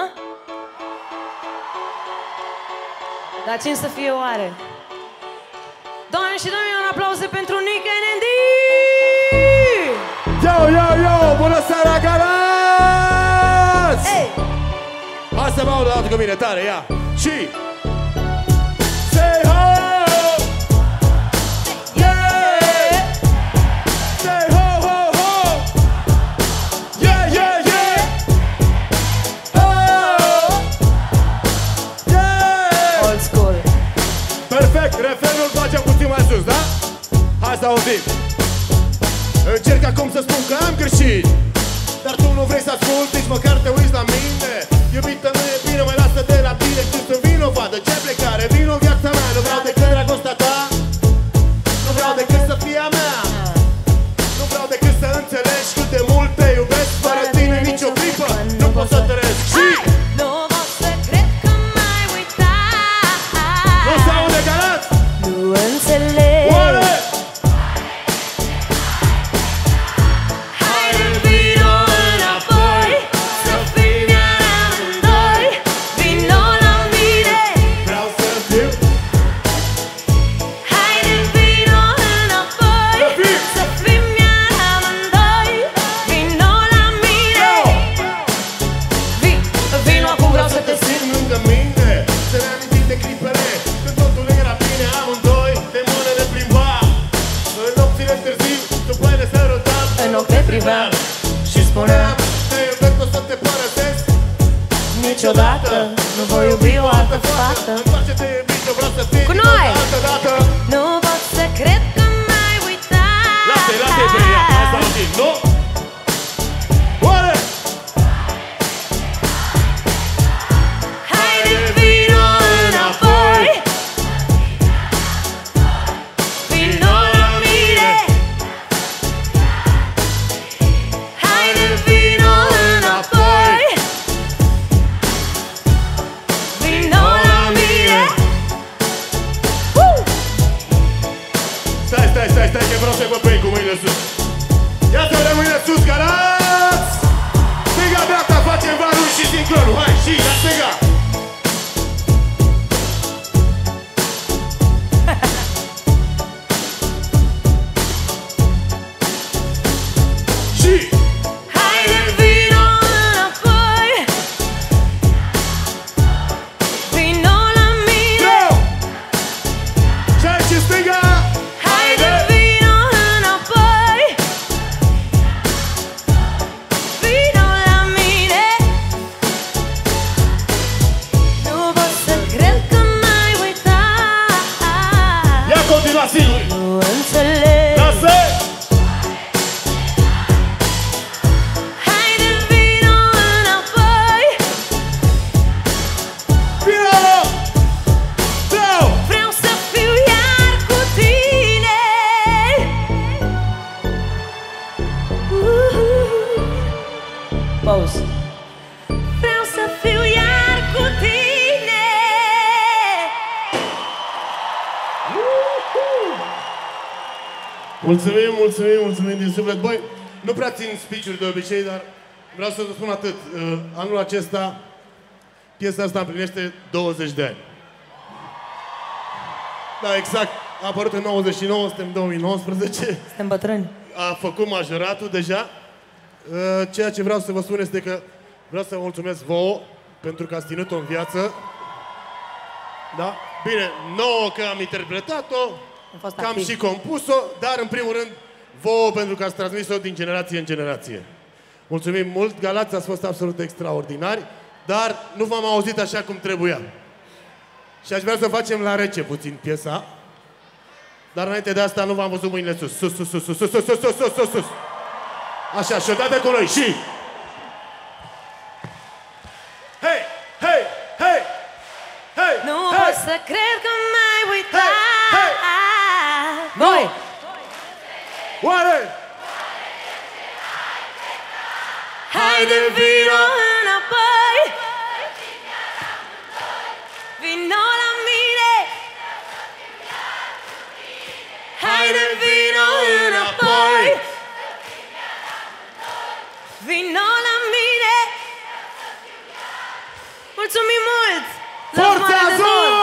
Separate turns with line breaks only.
A? Dar cine să fie oare? Doamne și domnilor, un aplauze pentru Nick NND!
Yo, yo, yo! Bună seara, Galați!
Hey!
Hai să mă aud o dată cu mine, tare, ia! Și... Hai să auzim Încerc acum să spun că am greșit. Dar tu nu vrei să asculti, nici măcar te uiți la mine. Iubită nu e bine, mai lasă de la tine Când sunt vinovată, ce plecare, În nopțile târziu După ele se rotat.
În ochi te priveam
Și spuneam Te iubesc, o să te părăsesc.
Niciodată nu voi iubi o altă fată.
Întoarce-te iubit, vreau să-i văd pe ei cum îi lăsut Ia să!
Înțeleg
Lasă!
Haide vino înapoi
Vino! Go!
Vreau să fiu iar cu tine Pause
Mulțumim, mulțumim, mulțumim din suflet. Băi, nu prea țin speech de obicei, dar vreau să vă spun atât. Uh, Anul acesta, piesa asta împlinește 20 de ani. Da, exact. A apărut în 99, suntem în 2019.
Suntem bătrâni
A făcut majoratul deja. Uh, Ceea ce vreau să vă spun este că vreau să vă mulțumesc vouă pentru că ați ținut-o în viață. Da? Bine, nouă că am interpretat-o,
Am fost
că am
activ.
și compus-o, dar în primul rând vouă pentru că ați transmis-o din generație în generație. Mulțumim mult, Galați, ați fost absolut extraordinari, dar nu v-am auzit așa cum trebuia. Și aș vrea să facem la rece puțin piesa. Dar înainte de asta nu v-am văzut mâinile sus. Sus, sus, sus, sus, sus, sus, sus, sus, sus, sus, sus. Așa, și odată cu noi. Și... Hei, hei, hei, hei,
Nu
hei.
pot să cred că Haide vino înapoi. Vino la mine. Haide vino înapoi. Vino la mine. Mulțumim mult! La
Forța!